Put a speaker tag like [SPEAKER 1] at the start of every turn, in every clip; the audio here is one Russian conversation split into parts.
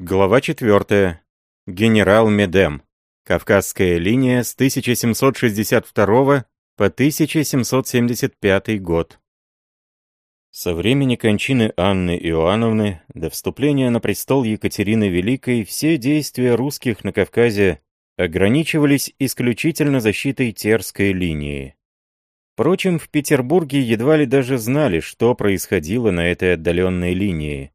[SPEAKER 1] Глава 4. Генерал Медем. Кавказская линия с 1762 по 1775 год. Со времени кончины Анны Иоанновны до вступления на престол Екатерины Великой все действия русских на Кавказе ограничивались исключительно защитой Терской линии. Впрочем, в Петербурге едва ли даже знали, что происходило на этой отдаленной линии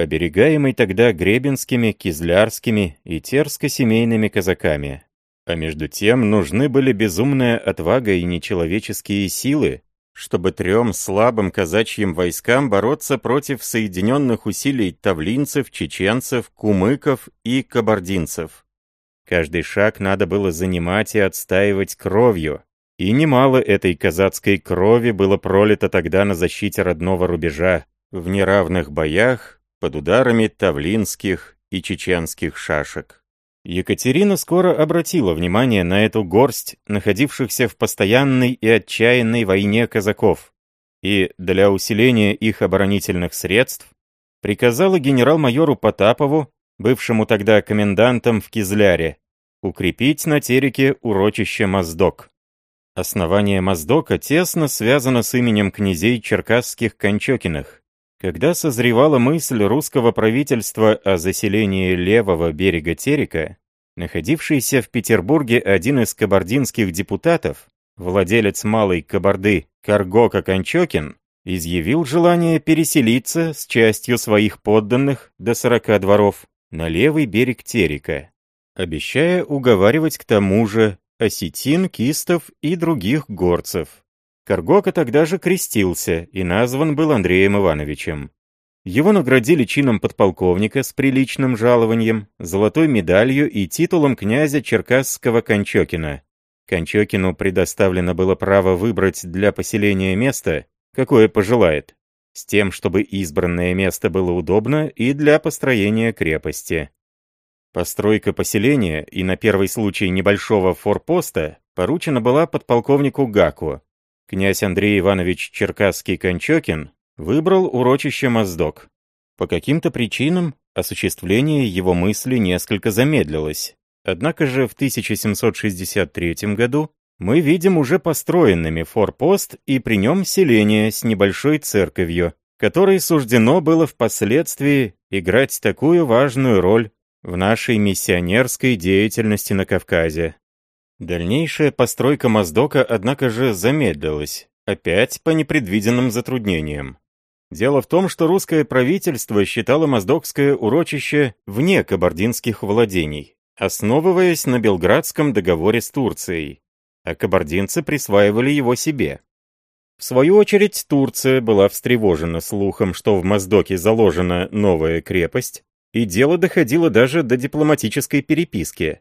[SPEAKER 1] оберегаемый тогда гребенскими, кизлярскими и терско-семейными казаками. А между тем нужны были безумная отвага и нечеловеческие силы, чтобы трем слабым казачьим войскам бороться против соединенных усилий тавлинцев, чеченцев, кумыков и кабардинцев. Каждый шаг надо было занимать и отстаивать кровью, и немало этой казацкой крови было пролито тогда на защите родного рубежа, в неравных боях, под ударами тавлинских и чеченских шашек. Екатерина скоро обратила внимание на эту горсть находившихся в постоянной и отчаянной войне казаков, и для усиления их оборонительных средств приказала генерал-майору Потапову, бывшему тогда комендантом в Кизляре, укрепить на Тереке урочище Моздок. Основание Моздока тесно связано с именем князей черкасских Кончокиных, когда созревала мысль русского правительства о заселении левого берега Терека, находившийся в Петербурге один из кабардинских депутатов, владелец Малой Кабарды Каргока Кончокин, изъявил желание переселиться с частью своих подданных до сорока дворов на левый берег Терека, обещая уговаривать к тому же осетин, кистов и других горцев. Каргока тогда же крестился и назван был Андреем Ивановичем. Его наградили чином подполковника с приличным жалованием, золотой медалью и титулом князя Черкасского Кончокина. Кончокину предоставлено было право выбрать для поселения место, какое пожелает, с тем, чтобы избранное место было удобно и для построения крепости. Постройка поселения и на первый случай небольшого форпоста поручена была подполковнику Гаку, Князь Андрей Иванович Черкасский-Кончокин выбрал урочище Моздок. По каким-то причинам осуществление его мысли несколько замедлилось. Однако же в 1763 году мы видим уже построенными форпост и при нем селение с небольшой церковью, которой суждено было впоследствии играть такую важную роль в нашей миссионерской деятельности на Кавказе. Дальнейшая постройка Моздока, однако же, замедлилась, опять по непредвиденным затруднениям. Дело в том, что русское правительство считало Моздокское урочище вне кабардинских владений, основываясь на Белградском договоре с Турцией, а кабардинцы присваивали его себе. В свою очередь, Турция была встревожена слухом, что в Моздоке заложена новая крепость, и дело доходило даже до дипломатической переписки,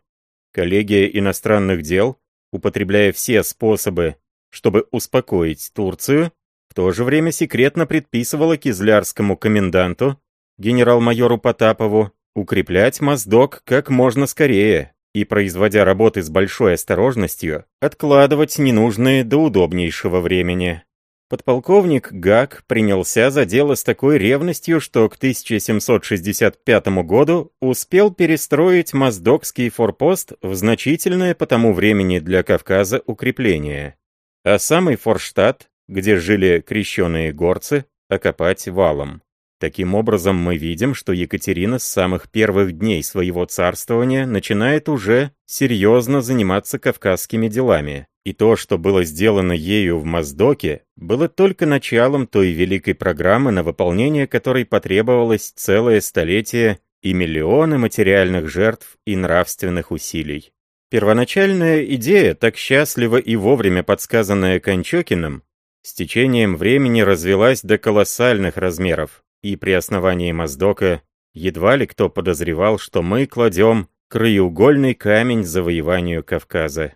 [SPEAKER 1] Коллегия иностранных дел, употребляя все способы, чтобы успокоить Турцию, в то же время секретно предписывала кизлярскому коменданту, генерал-майору Потапову, укреплять Моздок как можно скорее и, производя работы с большой осторожностью, откладывать ненужные до удобнейшего времени. Подполковник Гак принялся за дело с такой ревностью, что к 1765 году успел перестроить Моздокский форпост в значительное по тому времени для Кавказа укрепление, а самый Форштадт, где жили крещеные горцы, окопать валом. Таким образом, мы видим, что Екатерина с самых первых дней своего царствования начинает уже серьезно заниматься кавказскими делами. И то, что было сделано ею в Моздоке, было только началом той великой программы, на выполнение которой потребовалось целое столетие и миллионы материальных жертв и нравственных усилий. Первоначальная идея, так счастливо и вовремя подсказанная Кончокиным, с течением времени развелась до колоссальных размеров, и при основании Моздока едва ли кто подозревал, что мы кладем краеугольный камень завоеванию Кавказа.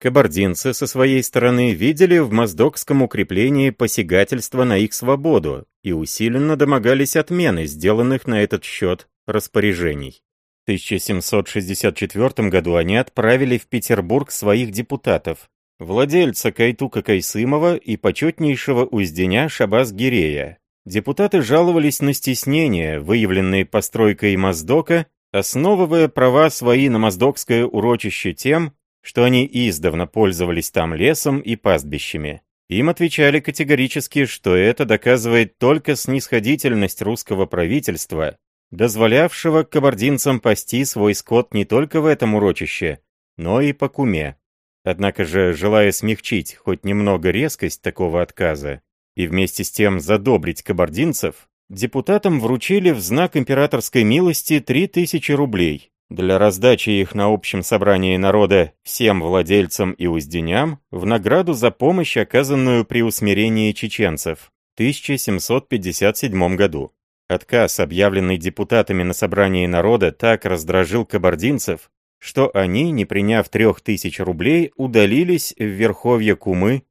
[SPEAKER 1] Кабардинцы со своей стороны видели в моздокском укреплении посягательство на их свободу и усиленно домогались отмены сделанных на этот счет распоряжений. В 1764 году они отправили в Петербург своих депутатов, владельца Кайтука Кайсымова и почетнейшего узденя Шабас-Гирея, депутаты жаловались на стеснения, выявленные постройкой Моздока, основывая права свои на Моздокское урочище тем, что они издавна пользовались там лесом и пастбищами. Им отвечали категорически, что это доказывает только снисходительность русского правительства, дозволявшего кабардинцам пасти свой скот не только в этом урочище, но и по куме. Однако же, желая смягчить хоть немного резкость такого отказа и вместе с тем задобрить кабардинцев, депутатам вручили в знак императорской милости 3000 рублей, для раздачи их на общем собрании народа всем владельцам и узденям в награду за помощь, оказанную при усмирении чеченцев в 1757 году. Отказ, объявленный депутатами на собрании народа, так раздражил кабардинцев, что они, не приняв трех тысяч рублей, удалились в верховье Кумы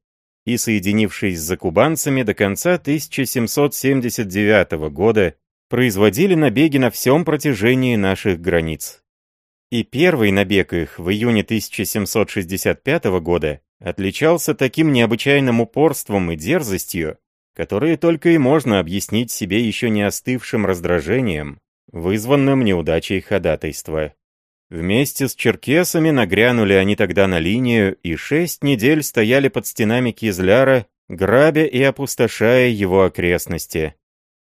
[SPEAKER 1] и, соединившись с закубанцами до конца 1779 года, производили набеги на всем протяжении наших границ. И первый набег их в июне 1765 года отличался таким необычайным упорством и дерзостью, которые только и можно объяснить себе еще не остывшим раздражением, вызванным неудачей ходатайства. Вместе с черкесами нагрянули они тогда на линию и шесть недель стояли под стенами Кизляра, грабя и опустошая его окрестности.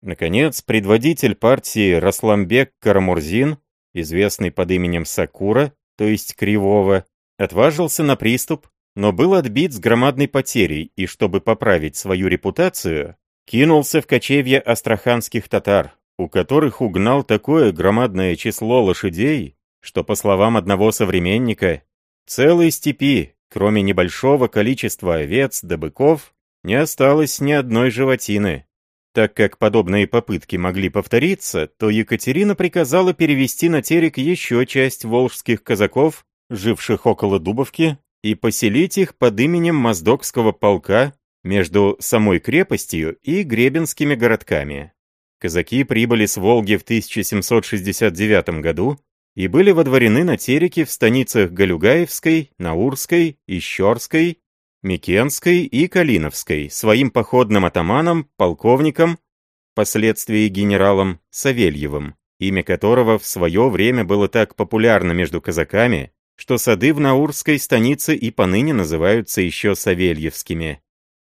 [SPEAKER 1] Наконец, предводитель партии Расламбек Карамурзин известный под именем Сакура, то есть Кривого, отважился на приступ, но был отбит с громадной потерей и, чтобы поправить свою репутацию, кинулся в кочевье астраханских татар, у которых угнал такое громадное число лошадей, что, по словам одного современника, целой степи, кроме небольшого количества овец да быков, не осталось ни одной животины. Так как подобные попытки могли повториться, то Екатерина приказала перевести на Терек еще часть волжских казаков, живших около Дубовки, и поселить их под именем Моздокского полка между самой крепостью и гребенскими городками. Казаки прибыли с Волги в 1769 году и были водворены на Тереке в станицах Галюгаевской, Наурской, Ищорской Микенской и Калиновской своим походным атаманом, полковником, впоследствии генералом Савельевым, имя которого в свое время было так популярно между казаками, что сады в Наурской станице и поныне называются еще Савельевскими.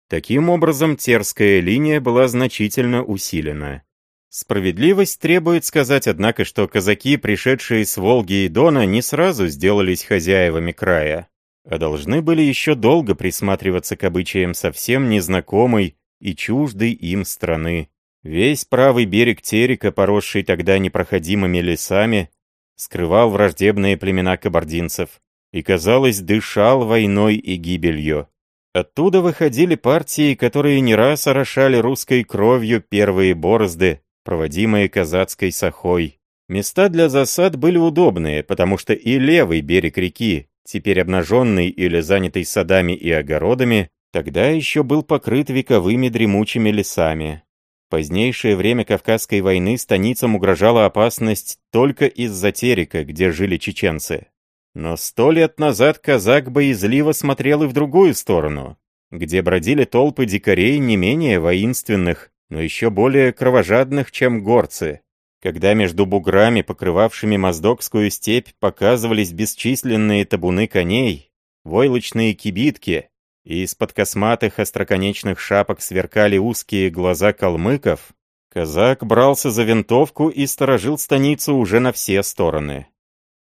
[SPEAKER 1] Таким образом, Терская линия была значительно усилена. Справедливость требует сказать, однако, что казаки, пришедшие с Волги и Дона, не сразу сделались хозяевами края а должны были еще долго присматриваться к обычаям совсем незнакомой и чуждой им страны. Весь правый берег Терека, поросший тогда непроходимыми лесами, скрывал враждебные племена кабардинцев и, казалось, дышал войной и гибелью. Оттуда выходили партии, которые не раз орошали русской кровью первые борозды, проводимые казацкой сахой. Места для засад были удобные, потому что и левый берег реки, теперь обнаженный или занятый садами и огородами, тогда еще был покрыт вековыми дремучими лесами. Позднейшее время Кавказской войны станицам угрожала опасность только из-за Терека, где жили чеченцы. Но сто лет назад казак боязливо смотрел и в другую сторону, где бродили толпы дикарей не менее воинственных, но еще более кровожадных, чем горцы когда между буграми, покрывавшими Моздокскую степь, показывались бесчисленные табуны коней, войлочные кибитки, и из-под косматых остроконечных шапок сверкали узкие глаза калмыков, казак брался за винтовку и сторожил станицу уже на все стороны.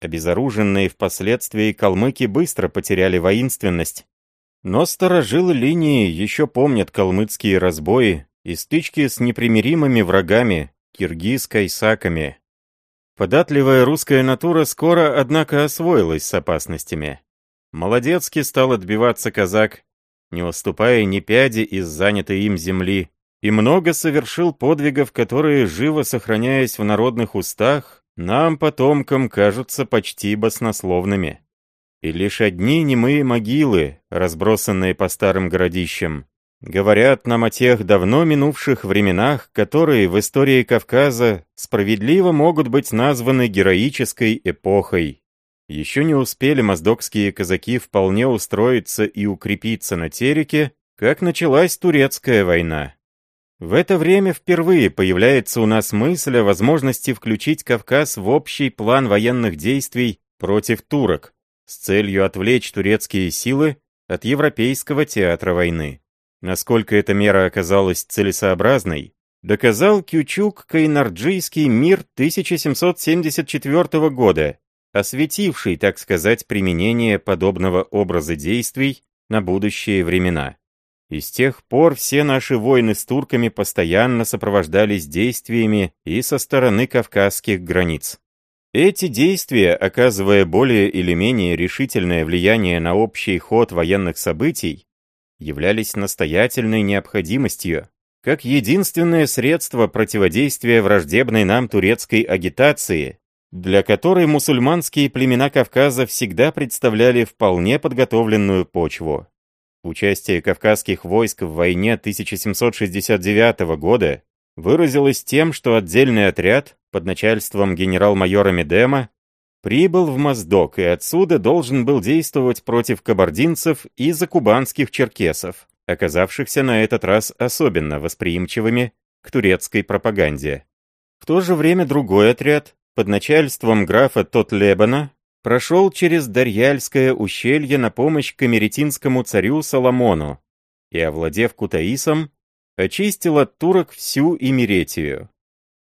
[SPEAKER 1] Обезоруженные впоследствии калмыки быстро потеряли воинственность, но сторожилы линии еще помнят калмыцкие разбои и стычки с непримиримыми врагами, киргиз кайсаками. Податливая русская натура скоро, однако, освоилась с опасностями. Молодецки стал отбиваться казак, не уступая ни пяди из занятой им земли, и много совершил подвигов, которые, живо сохраняясь в народных устах, нам, потомкам, кажутся почти баснословными. И лишь одни немые могилы, разбросанные по старым городищам, Говорят нам о тех давно минувших временах, которые в истории Кавказа справедливо могут быть названы героической эпохой. Еще не успели моздокские казаки вполне устроиться и укрепиться на Тереке, как началась турецкая война. В это время впервые появляется у нас мысль о возможности включить Кавказ в общий план военных действий против турок с целью отвлечь турецкие силы от Европейского театра войны. Насколько эта мера оказалась целесообразной, доказал Кючук-Кайнарджийский мир 1774 года, осветивший, так сказать, применение подобного образа действий на будущие времена. И с тех пор все наши войны с турками постоянно сопровождались действиями и со стороны кавказских границ. Эти действия, оказывая более или менее решительное влияние на общий ход военных событий, являлись настоятельной необходимостью, как единственное средство противодействия враждебной нам турецкой агитации, для которой мусульманские племена Кавказа всегда представляли вполне подготовленную почву. Участие кавказских войск в войне 1769 года выразилось тем, что отдельный отряд под начальством генерал-майора Медема прибыл в Моздок и отсюда должен был действовать против кабардинцев и закубанских черкесов, оказавшихся на этот раз особенно восприимчивыми к турецкой пропаганде. В то же время другой отряд под начальством графа Тотлебана прошел через Дарьяльское ущелье на помощь камеретинскому царю Соломону и, овладев Кутаисом, очистил от турок всю Имеретию.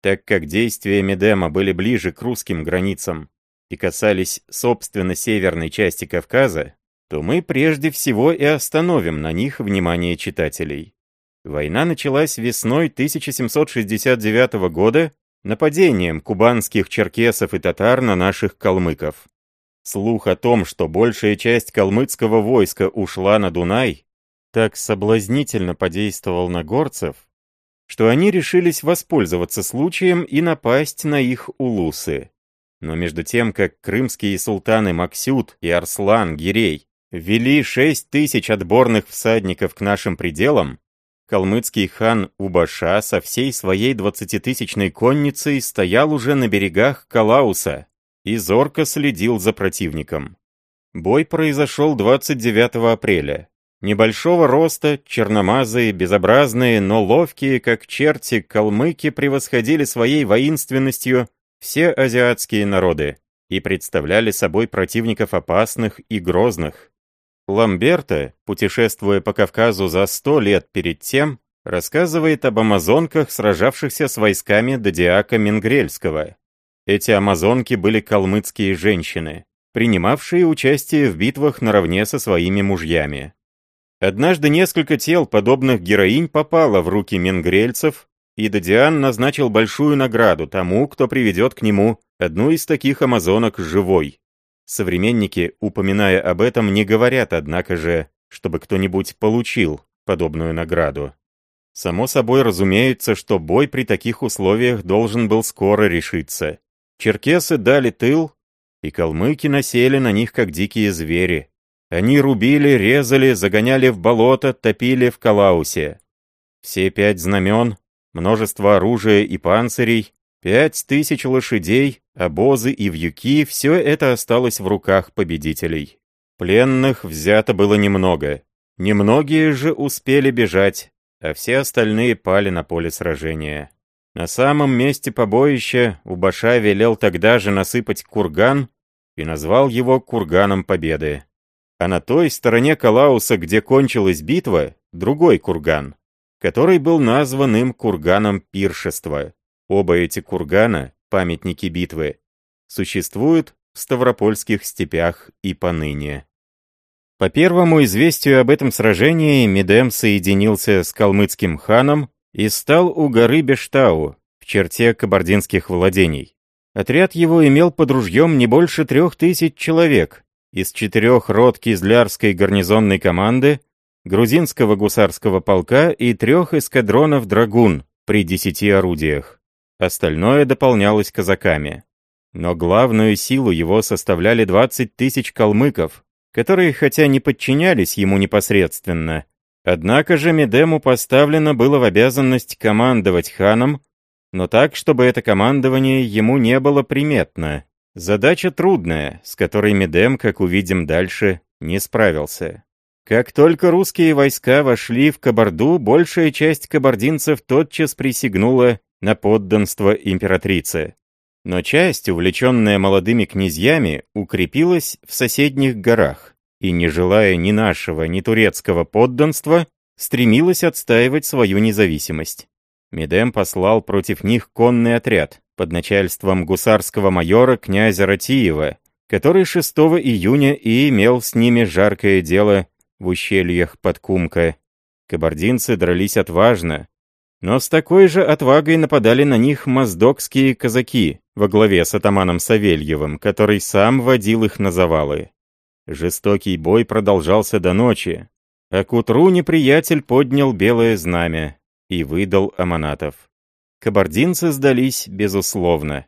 [SPEAKER 1] Так как действия Медема были ближе к русским границам и касались, собственно, северной части Кавказа, то мы прежде всего и остановим на них внимание читателей. Война началась весной 1769 года нападением кубанских черкесов и татар на наших калмыков. Слух о том, что большая часть калмыцкого войска ушла на Дунай, так соблазнительно подействовал на горцев, что они решились воспользоваться случаем и напасть на их улусы. Но между тем, как крымские султаны Максют и Арслан Гирей ввели шесть тысяч отборных всадников к нашим пределам, калмыцкий хан Убаша со всей своей двадцатитысячной конницей стоял уже на берегах Калауса, и зорко следил за противником. Бой произошел 29 апреля. Небольшого роста, черномазые, безобразные, но ловкие, как черти, калмыки превосходили своей воинственностью все азиатские народы и представляли собой противников опасных и грозных. Ламберто, путешествуя по Кавказу за сто лет перед тем, рассказывает об амазонках, сражавшихся с войсками Додиака Менгрельского. Эти амазонки были калмыцкие женщины, принимавшие участие в битвах наравне со своими мужьями. Однажды несколько тел подобных героинь попало в руки менгрельцев, и Дадиан назначил большую награду тому, кто приведет к нему одну из таких амазонок живой. Современники, упоминая об этом, не говорят, однако же, чтобы кто-нибудь получил подобную награду. Само собой разумеется, что бой при таких условиях должен был скоро решиться. Черкесы дали тыл, и калмыки насели на них, как дикие звери. Они рубили, резали, загоняли в болото, топили в Калаусе. Все пять знамен, множество оружия и панцирей, пять тысяч лошадей, обозы и вьюки — все это осталось в руках победителей. Пленных взято было немного. Немногие же успели бежать, а все остальные пали на поле сражения. На самом месте побоища Убаша велел тогда же насыпать курган и назвал его Курганом Победы. А на той стороне Калауса, где кончилась битва, другой курган, который был назван им Курганом Пиршества. Оба эти кургана, памятники битвы, существуют в Ставропольских степях и поныне. По первому известию об этом сражении Медем соединился с калмыцким ханом и стал у горы Бештау, в черте кабардинских владений. Отряд его имел под ружьем не больше трех тысяч человек, из четырех рот кизлярской гарнизонной команды, грузинского гусарского полка и трех эскадронов драгун при десяти орудиях. Остальное дополнялось казаками. Но главную силу его составляли 20 тысяч калмыков, которые хотя не подчинялись ему непосредственно, Однако же Медему поставлено было в обязанность командовать ханом, но так, чтобы это командование ему не было приметно. Задача трудная, с которой Медем, как увидим дальше, не справился. Как только русские войска вошли в Кабарду, большая часть кабардинцев тотчас присягнула на подданство императрице. Но часть, увлеченная молодыми князьями, укрепилась в соседних горах и, не желая ни нашего, ни турецкого подданства, стремилась отстаивать свою независимость. Медем послал против них конный отряд под начальством гусарского майора князя Ратиева, который 6 июня и имел с ними жаркое дело в ущельях под Кумка. Кабардинцы дрались отважно, но с такой же отвагой нападали на них моздокские казаки во главе с атаманом Савельевым, который сам водил их на завалы. Жестокий бой продолжался до ночи, а к утру неприятель поднял белое знамя и выдал аманатов. Кабардинцы сдались безусловно.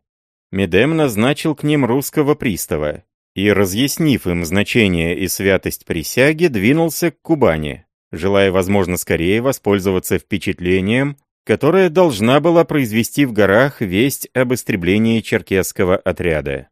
[SPEAKER 1] Медем назначил к ним русского пристава и, разъяснив им значение и святость присяги, двинулся к Кубани, желая, возможно, скорее воспользоваться впечатлением, которое должна была произвести в горах весть об истреблении черкесского отряда.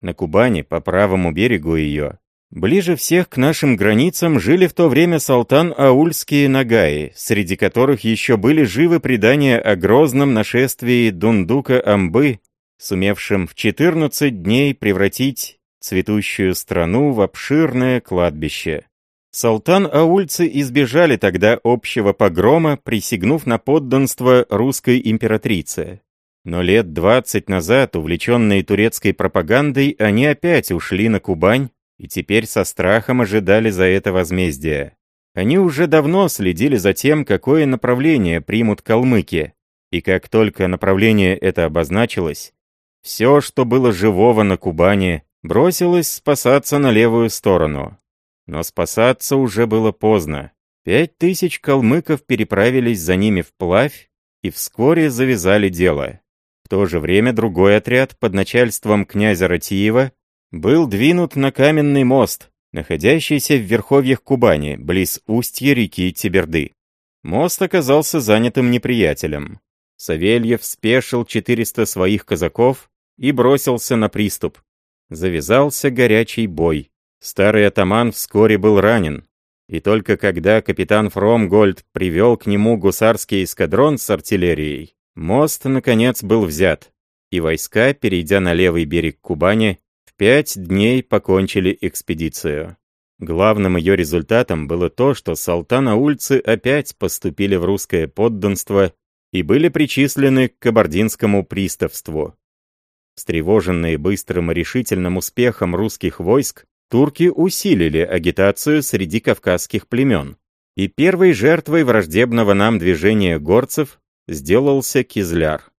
[SPEAKER 1] На Кубани, по правому берегу ее, ближе всех к нашим границам жили в то время салтан-аульские нагаи, среди которых еще были живы предания о грозном нашествии Дундука-Амбы, сумевшем в 14 дней превратить цветущую страну в обширное кладбище. Салтан-аульцы избежали тогда общего погрома, присягнув на подданство русской императрице. Но лет двадцать назад, увлеченные турецкой пропагандой, они опять ушли на Кубань и теперь со страхом ожидали за это возмездия. Они уже давно следили за тем, какое направление примут калмыки, и как только направление это обозначилось, все, что было живого на Кубани, бросилось спасаться на левую сторону. Но спасаться уже было поздно. Пять тысяч калмыков переправились за ними вплавь и вскоре завязали дело. В то же время другой отряд под начальством князя Ратиева был двинут на каменный мост, находящийся в верховьях Кубани, близ устья реки Тиберды. Мост оказался занятым неприятелем. Савельев спешил 400 своих казаков и бросился на приступ. Завязался горячий бой. Старый атаман вскоре был ранен, и только когда капитан Фромгольд привел к нему гусарский эскадрон с артиллерией, мост, наконец, был взят, и войска, перейдя на левый берег Кубани, в пять дней покончили экспедицию. Главным ее результатом было то, что салтана-ульцы опять поступили в русское подданство и были причислены к кабардинскому приставству. Встревоженные быстрым и решительным успехом русских войск, турки усилили агитацию среди кавказских племен, и первой жертвой враждебного нам движения горцев сделался Кизляр.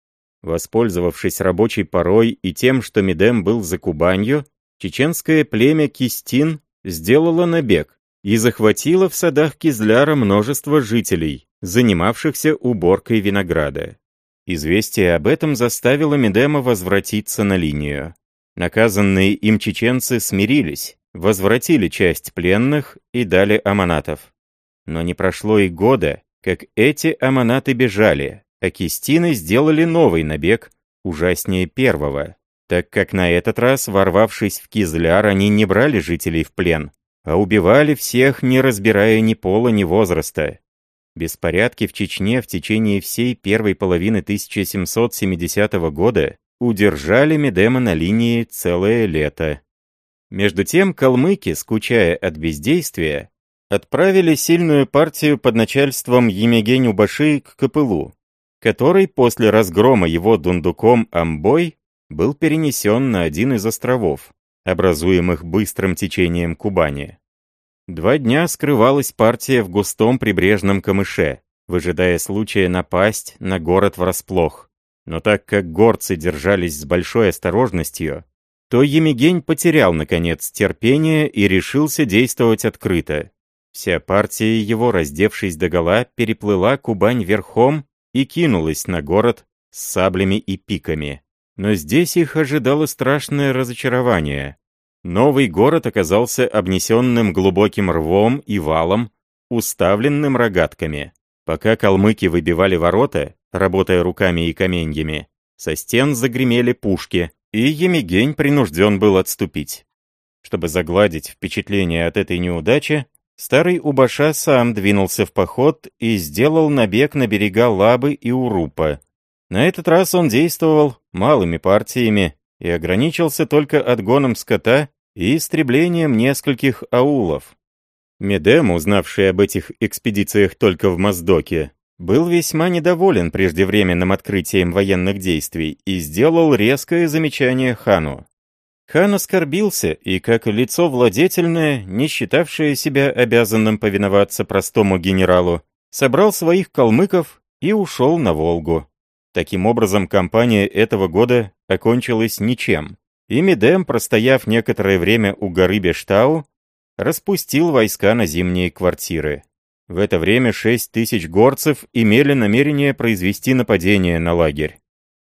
[SPEAKER 1] Воспользовавшись рабочей порой и тем, что Медем был за Кубанью, чеченское племя Кистин сделало набег и захватило в садах Кизляра множество жителей, занимавшихся уборкой винограда. Известие об этом заставило Медема возвратиться на линию. Наказанные им чеченцы смирились, возвратили часть пленных и дали аманатов. Но не прошло и года, как эти аманаты бежали, а кистины сделали новый набег, ужаснее первого, так как на этот раз, ворвавшись в Кизляр, они не брали жителей в плен, а убивали всех, не разбирая ни пола, ни возраста. Беспорядки в Чечне в течение всей первой половины 1770 года удержали Медема на линии целое лето. Между тем калмыки, скучая от бездействия, отправили сильную партию под начальством Емегень-Убаши к Копылу, который после разгрома его дундуком Амбой был перенесен на один из островов, образуемых быстрым течением Кубани. Два дня скрывалась партия в густом прибрежном камыше, выжидая случая напасть на город врасплох. Но так как горцы держались с большой осторожностью, то Емигень потерял, наконец, терпение и решился действовать открыто. Вся партия его, раздевшись догола, переплыла Кубань верхом и кинулась на город с саблями и пиками. Но здесь их ожидало страшное разочарование. Новый город оказался обнесенным глубоким рвом и валом, уставленным рогатками. Пока калмыки выбивали ворота, работая руками и каменьями, со стен загремели пушки, и Емигень принужден был отступить. Чтобы загладить впечатление от этой неудачи, старый Убаша сам двинулся в поход и сделал набег на берега Лабы и Урупа. На этот раз он действовал малыми партиями и ограничился только отгоном скота и истреблением нескольких аулов. Медем, узнавший об этих экспедициях только в Моздоке, был весьма недоволен преждевременным открытием военных действий и сделал резкое замечание хану. Хан оскорбился и, как лицо владетельное, не считавшее себя обязанным повиноваться простому генералу, собрал своих калмыков и ушел на Волгу. Таким образом, кампания этого года окончилась ничем, и Медем, простояв некоторое время у горы Бештау, распустил войска на зимние квартиры. В это время 6 тысяч горцев имели намерение произвести нападение на лагерь.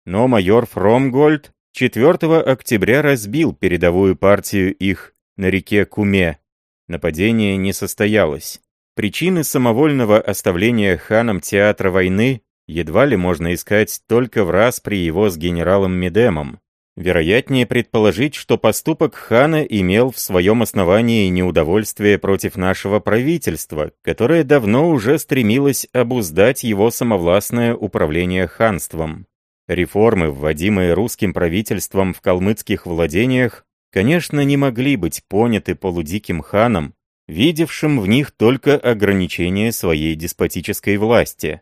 [SPEAKER 1] Но майор Фромгольд 4 октября разбил передовую партию их на реке Куме. Нападение не состоялось. Причины самовольного оставления ханом театра войны едва ли можно искать только в раз при его с генералом Медемом. Вероятнее предположить, что поступок хана имел в своем основании неудовольствие против нашего правительства, которое давно уже стремилось обуздать его самовластное управление ханством. Реформы, вводимые русским правительством в калмыцких владениях, конечно, не могли быть поняты полудиким ханом, видевшим в них только ограничение своей деспотической власти.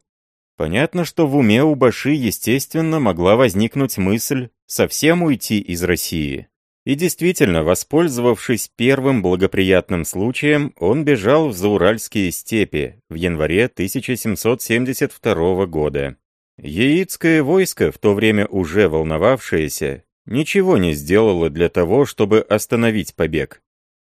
[SPEAKER 1] Понятно, что в уме у Баши, естественно, могла возникнуть мысль совсем уйти из России. И действительно, воспользовавшись первым благоприятным случаем, он бежал в Зауральские степи в январе 1772 года. Яицкое войско, в то время уже волновавшееся, ничего не сделало для того, чтобы остановить побег.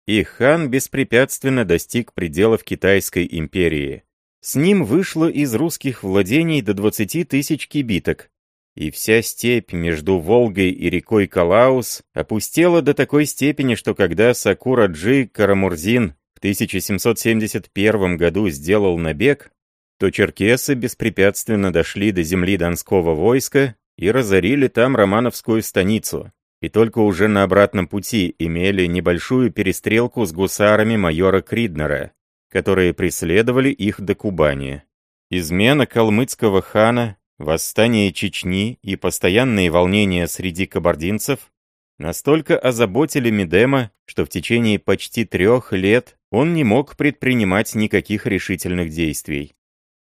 [SPEAKER 1] И хан беспрепятственно достиг пределов Китайской империи. С ним вышло из русских владений до 20 тысяч кибиток, и вся степь между Волгой и рекой Калаус опустела до такой степени, что когда Сакураджи Карамурзин в 1771 году сделал набег, то черкесы беспрепятственно дошли до земли Донского войска и разорили там Романовскую станицу, и только уже на обратном пути имели небольшую перестрелку с гусарами майора Криднера, которые преследовали их до Кубани. Измена калмыцкого хана, восстание Чечни и постоянные волнения среди кабардинцев настолько озаботили Медема, что в течение почти трех лет он не мог предпринимать никаких решительных действий.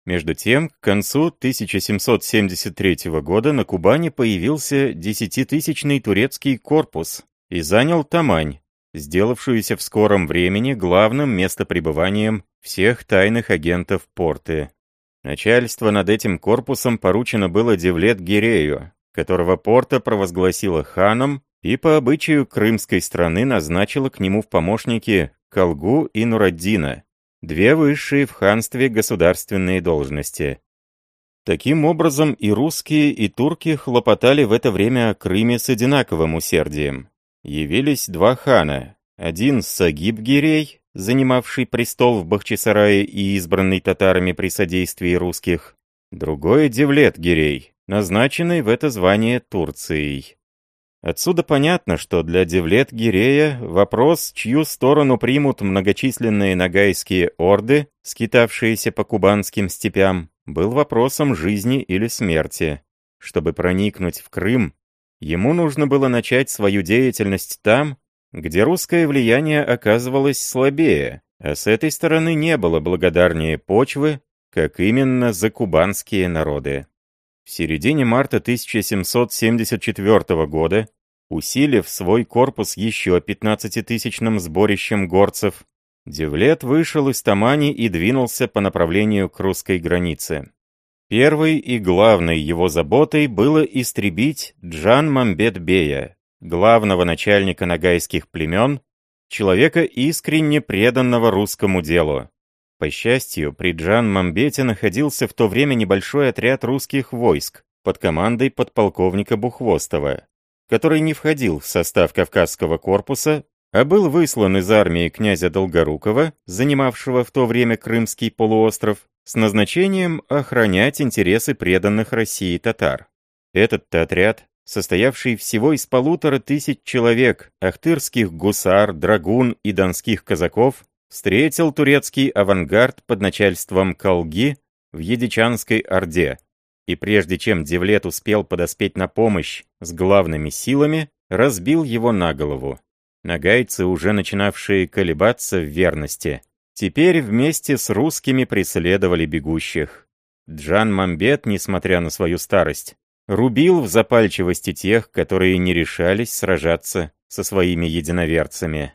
[SPEAKER 1] Между тем, к концу 1773 года на Кубани появился десятитысячный турецкий корпус и занял Тамань, сделавшуюся в скором времени главным местопребыванием всех тайных агентов порты. Начальство над этим корпусом поручено было Девлет Гирею, которого порта провозгласила ханом и по обычаю крымской страны назначила к нему в помощники Колгу и Нураддина, две высшие в ханстве государственные должности. Таким образом, и русские, и турки хлопотали в это время о Крыме с одинаковым усердием явились два хана. Один Сагиб-Гирей, занимавший престол в Бахчисарае и избранный татарами при содействии русских. Другой Девлет-Гирей, назначенный в это звание Турцией. Отсюда понятно, что для Девлет-Гирея вопрос, чью сторону примут многочисленные нагайские орды, скитавшиеся по кубанским степям, был вопросом жизни или смерти. Чтобы проникнуть в Крым, Ему нужно было начать свою деятельность там, где русское влияние оказывалось слабее, а с этой стороны не было благодарнее почвы, как именно за кубанские народы. В середине марта 1774 года, усилив свой корпус еще 15-тысячным сборищем горцев, Девлет вышел из Тамани и двинулся по направлению к русской границе. Первой и главной его заботой было истребить Джан Мамбет Бея, главного начальника нагайских племен, человека искренне преданного русскому делу. По счастью, при Джан Мамбете находился в то время небольшой отряд русских войск под командой подполковника Бухвостова, который не входил в состав Кавказского корпуса, а был выслан из армии князя Долгорукова, занимавшего в то время Крымский полуостров, с назначением охранять интересы преданных России татар. Этот отряд, состоявший всего из полутора тысяч человек, ахтырских гусар, драгун и донских казаков, встретил турецкий авангард под начальством Колги в Едичанской Орде. И прежде чем Девлет успел подоспеть на помощь с главными силами, разбил его на голову. Нагайцы, уже начинавшие колебаться в верности, теперь вместе с русскими преследовали бегущих. Джан Мамбет, несмотря на свою старость, рубил в запальчивости тех, которые не решались сражаться со своими единоверцами.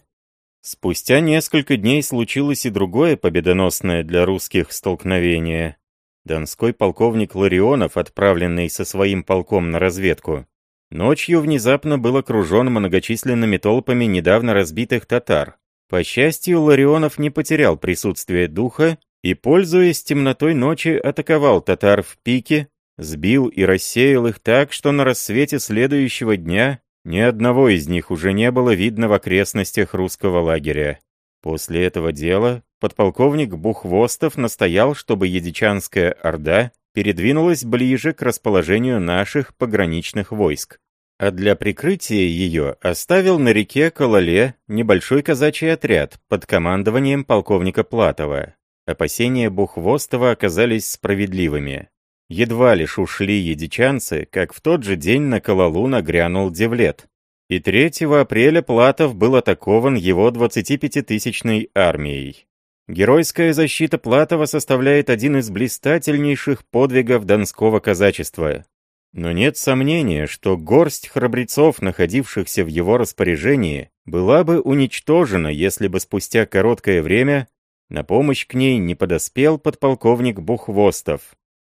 [SPEAKER 1] Спустя несколько дней случилось и другое победоносное для русских столкновение. Донской полковник Ларионов, отправленный со своим полком на разведку, ночью внезапно был окружен многочисленными толпами недавно разбитых татар. По счастью, Ларионов не потерял присутствие духа и, пользуясь темнотой ночи, атаковал татар в пике, сбил и рассеял их так, что на рассвете следующего дня ни одного из них уже не было видно в окрестностях русского лагеря. После этого дела подполковник Бухвостов настоял, чтобы Едичанская Орда передвинулась ближе к расположению наших пограничных войск. А для прикрытия ее оставил на реке Кололе небольшой казачий отряд под командованием полковника Платова. Опасения Бухвостова оказались справедливыми. Едва лишь ушли едичанцы, как в тот же день на Кололу нагрянул Девлет. И 3 апреля Платов был атакован его 25-тысячной армией. Геройская защита Платова составляет один из блистательнейших подвигов донского казачества. Но нет сомнения, что горсть храбрецов, находившихся в его распоряжении, была бы уничтожена, если бы спустя короткое время на помощь к ней не подоспел подполковник Бухвостов.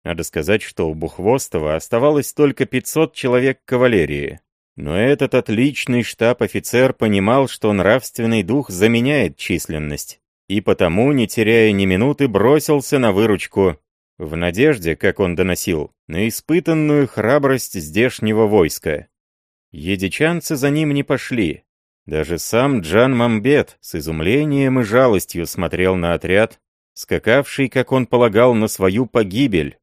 [SPEAKER 1] Надо сказать, что у Бухвостова оставалось только 500 человек кавалерии. Но этот отличный штаб-офицер понимал, что нравственный дух заменяет численность, и потому, не теряя ни минуты, бросился на выручку, в надежде, как он доносил, на испытанную храбрость здешнего войска. Едичанцы за ним не пошли. Даже сам Джан Мамбет с изумлением и жалостью смотрел на отряд, скакавший, как он полагал, на свою погибель,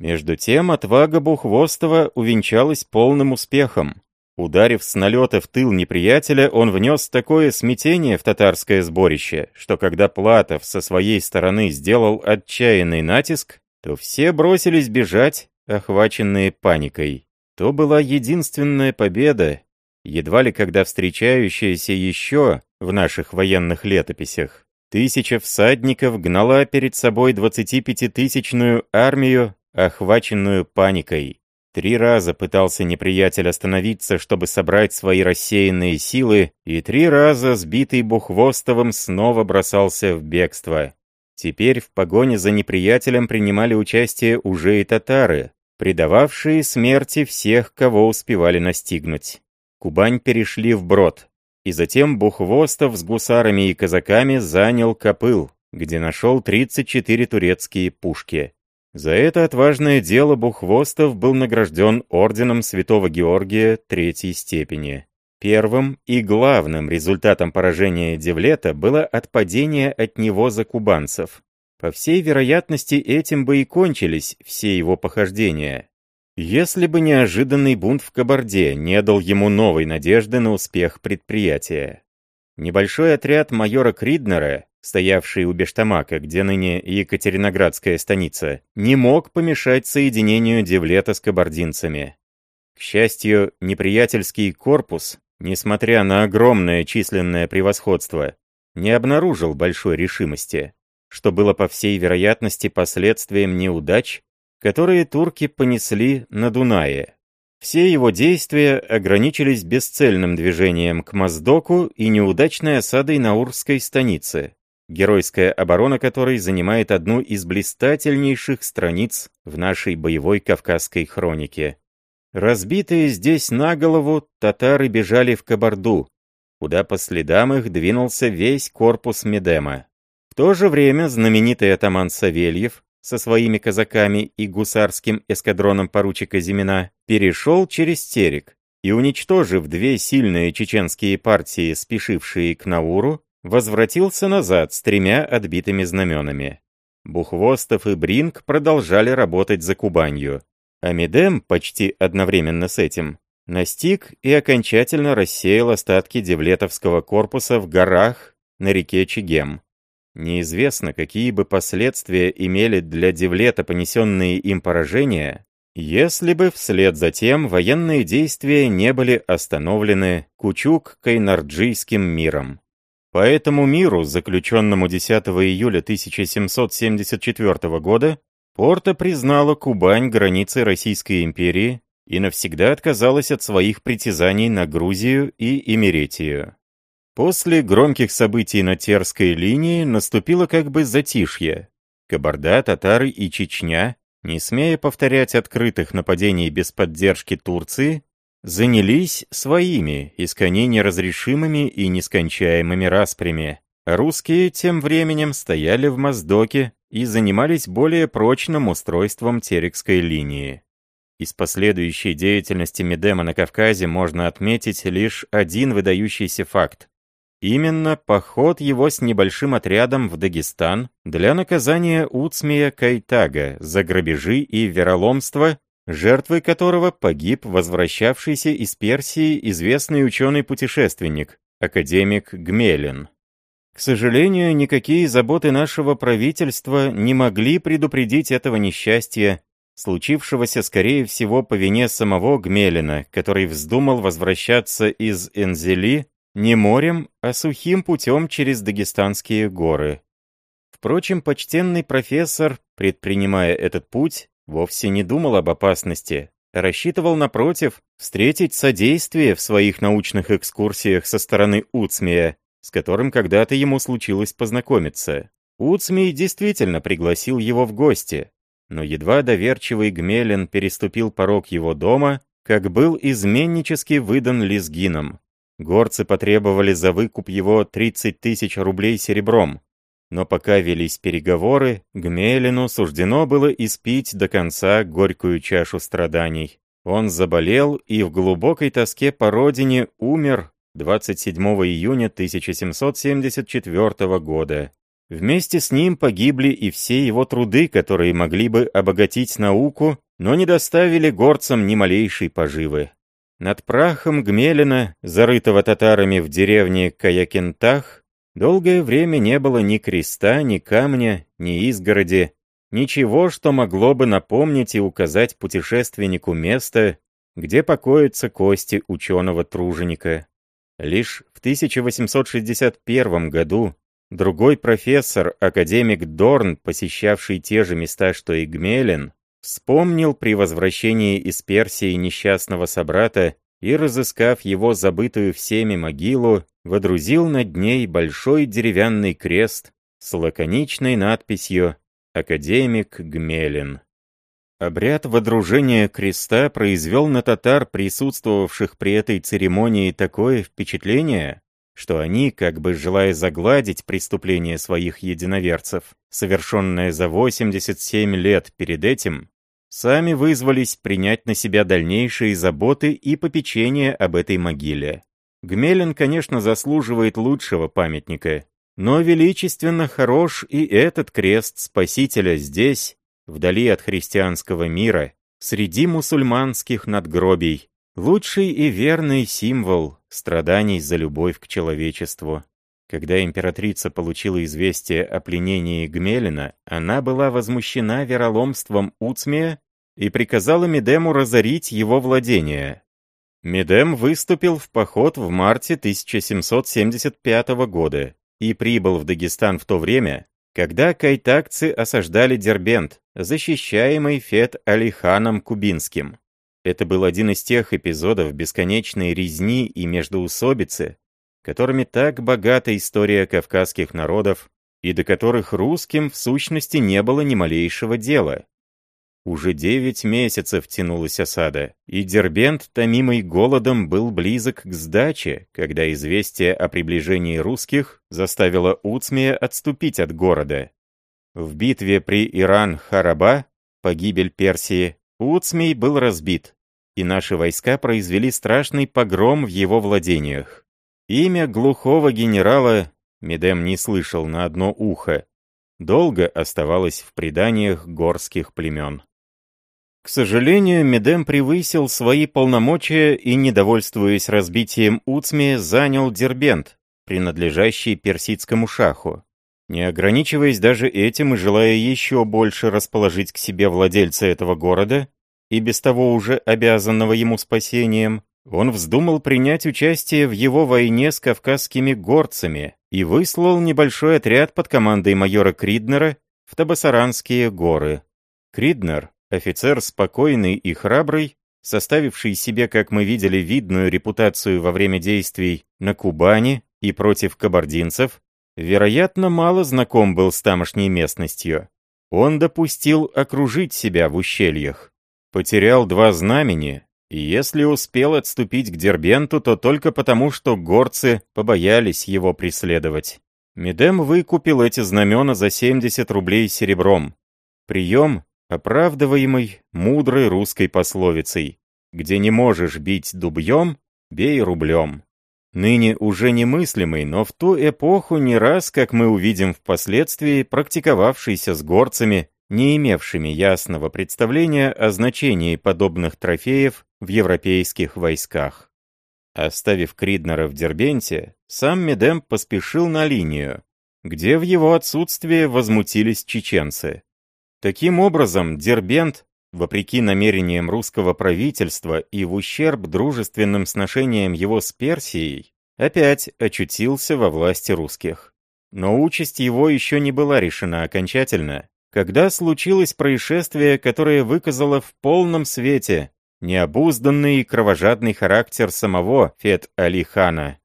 [SPEAKER 1] между тем отвага Бухвостова увенчалась полным успехом. Ударив с налета в тыл неприятеля, он внес такое смятение в татарское сборище, что когда Платов со своей стороны сделал отчаянный натиск, то все бросились бежать, охваченные паникой. То была единственная победа, едва ли когда встречающаяся еще в наших военных летописях. Тысяча всадников гнала перед собой 25-тысячную армию охваченную паникой. Три раза пытался неприятель остановиться, чтобы собрать свои рассеянные силы, и три раза, сбитый Бухвостовым, снова бросался в бегство. Теперь в погоне за неприятелем принимали участие уже и татары, предававшие смерти всех, кого успевали настигнуть. Кубань перешли в брод, и затем Бухвостов с гусарами и казаками занял Копыл, где нашел 34 турецкие пушки. За это отважное дело Бухвостов был награжден орденом Святого Георгия Третьей степени. Первым и главным результатом поражения Девлета было отпадение от него закубанцев. По всей вероятности, этим бы и кончились все его похождения. Если бы неожиданный бунт в Кабарде не дал ему новой надежды на успех предприятия. Небольшой отряд майора Криднера стоявший у Бештамака, где ныне Екатериноградская станица, не мог помешать соединению Девлета с кабардинцами. К счастью, неприятельский корпус, несмотря на огромное численное превосходство, не обнаружил большой решимости, что было по всей вероятности последствием неудач, которые турки понесли на Дунае. Все его действия ограничились бесцельным движением к Моздоку и неудачной осадой Наурской станицы, геройская оборона которой занимает одну из блистательнейших страниц в нашей боевой кавказской хронике. Разбитые здесь на голову, татары бежали в Кабарду, куда по следам их двинулся весь корпус Медема. В то же время знаменитый атаман Савельев со своими казаками и гусарским эскадроном поручика Зимина перешел через Терек и, уничтожив две сильные чеченские партии, спешившие к Науру, возвратился назад с тремя отбитыми знаменами. Бухвостов и Бринг продолжали работать за Кубанью. А Медем почти одновременно с этим настиг и окончательно рассеял остатки Девлетовского корпуса в горах на реке Чегем. неизвестно, какие бы последствия имели для Девлета понесенные им поражения, если бы вслед за тем военные действия не были остановлены Кучук-Кайнарджийским миром. По этому миру, заключенному 10 июля 1774 года, Порта признала Кубань границей Российской империи и навсегда отказалась от своих притязаний на Грузию и Имеретию. После громких событий на Терской линии наступило как бы затишье. Кабарда, татары и Чечня, не смея повторять открытых нападений без поддержки Турции, занялись своими, искони неразрешимыми и нескончаемыми распрями. Русские тем временем стояли в Моздоке и занимались более прочным устройством Терекской линии. Из последующей деятельности Медема на Кавказе можно отметить лишь один выдающийся факт. Именно поход его с небольшим отрядом в Дагестан для наказания Уцмия Кайтага за грабежи и вероломство, жертвой которого погиб возвращавшийся из Персии известный ученый-путешественник, академик Гмелин. К сожалению, никакие заботы нашего правительства не могли предупредить этого несчастья случившегося, скорее всего, по вине самого Гмелина, который вздумал возвращаться из Энзели не морем, а сухим путем через Дагестанские горы. Впрочем, почтенный профессор, предпринимая этот путь, вовсе не думал об опасности, рассчитывал, напротив, встретить содействие в своих научных экскурсиях со стороны Уцмия, с которым когда-то ему случилось познакомиться. Уцмий действительно пригласил его в гости, но едва доверчивый Гмелин переступил порог его дома, как был изменнически выдан лезгином. Горцы потребовали за выкуп его 30 тысяч рублей серебром. Но пока велись переговоры, Гмелину суждено было испить до конца горькую чашу страданий. Он заболел и в глубокой тоске по родине умер 27 июня 1774 года. Вместе с ним погибли и все его труды, которые могли бы обогатить науку, но не доставили горцам ни малейшей поживы. Над прахом Гмелина, зарытого татарами в деревне Каякентах, долгое время не было ни креста, ни камня, ни изгороди, ничего, что могло бы напомнить и указать путешественнику место, где покоятся кости ученого-труженика. Лишь в 1861 году Другой профессор, академик Дорн, посещавший те же места, что и Гмелин, вспомнил при возвращении из Персии несчастного собрата и, разыскав его забытую всеми могилу, водрузил над ней большой деревянный крест с лаконичной надписью «Академик Гмелин». Обряд водружения креста произвел на татар, присутствовавших при этой церемонии, такое впечатление, что они, как бы желая загладить преступление своих единоверцев, совершенное за 87 лет перед этим, сами вызвались принять на себя дальнейшие заботы и попечения об этой могиле. Гмелин, конечно, заслуживает лучшего памятника, но величественно хорош и этот крест Спасителя здесь, вдали от христианского мира, среди мусульманских надгробий, Лучший и верный символ страданий за любовь к человечеству. Когда императрица получила известие о пленении Гмелина, она была возмущена вероломством Уцмия и приказала Медему разорить его владения. Медем выступил в поход в марте 1775 года и прибыл в Дагестан в то время, когда кайтакцы осаждали Дербент, защищаемый Фет-Алиханом Кубинским. Это был один из тех эпизодов бесконечной резни и междоусобицы, которыми так богата история кавказских народов, и до которых русским в сущности не было ни малейшего дела. Уже девять месяцев тянулась осада, и Дербент, томимый голодом, был близок к сдаче, когда известие о приближении русских заставило Уцмия отступить от города. В битве при Иран-Хараба, погибель Персии, Уцмий был разбит, и наши войска произвели страшный погром в его владениях. Имя глухого генерала Медем не слышал на одно ухо. Долго оставалось в преданиях горских племен. К сожалению, Медем превысил свои полномочия и, недовольствуясь разбитием Уцми, занял Дербент, принадлежащий персидскому шаху. Не ограничиваясь даже этим и желая еще больше расположить к себе владельца этого города, и без того уже обязанного ему спасением, он вздумал принять участие в его войне с кавказскими горцами и выслал небольшой отряд под командой майора Криднера в Табасаранские горы. Криднер, офицер спокойный и храбрый, составивший себе, как мы видели, видную репутацию во время действий на Кубани и против кабардинцев, вероятно, мало знаком был с тамошней местностью. Он допустил окружить себя в ущельях. Потерял два знамени, и если успел отступить к Дербенту, то только потому, что горцы побоялись его преследовать. Медем выкупил эти знамена за 70 рублей серебром. Прием, оправдываемый мудрой русской пословицей «Где не можешь бить дубьем, бей рублем» ныне уже немыслимый, но в ту эпоху не раз, как мы увидим впоследствии, практиковавшийся с горцами, не имевшими ясного представления о значении подобных трофеев в европейских войсках. Оставив Криднера в Дербенте, сам Медем поспешил на линию, где в его отсутствие возмутились чеченцы. Таким образом, Дербент вопреки намерениям русского правительства и в ущерб дружественным сношениям его с Персией, опять очутился во власти русских. Но участь его еще не была решена окончательно, когда случилось происшествие, которое выказало в полном свете необузданный и кровожадный характер самого Фет-Али-хана.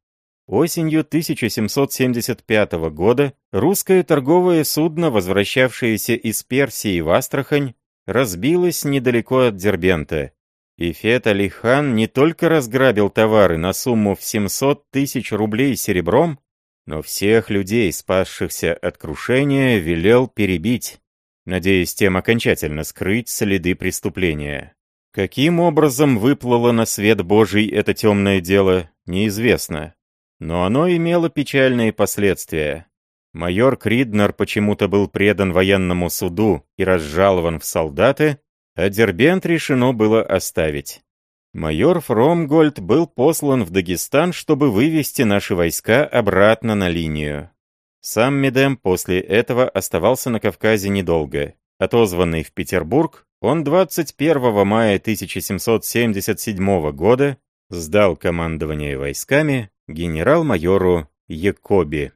[SPEAKER 1] Осенью 1775 года русское торговое судно, возвращавшееся из Персии в Астрахань, разбилась недалеко от Дербента. И Фет Алихан не только разграбил товары на сумму в 700 тысяч рублей серебром, но всех людей, спасшихся от крушения, велел перебить, надеясь тем окончательно скрыть следы преступления. Каким образом выплыло на свет Божий это темное дело, неизвестно. Но оно имело печальные последствия. Майор Криднер почему-то был предан военному суду и разжалован в солдаты, а Дербент решено было оставить. Майор Фромгольд был послан в Дагестан, чтобы вывести наши войска обратно на линию. Сам Медем после этого оставался на Кавказе недолго. Отозванный в Петербург, он 21 мая 1777 года сдал командование войсками генерал-майору Якоби.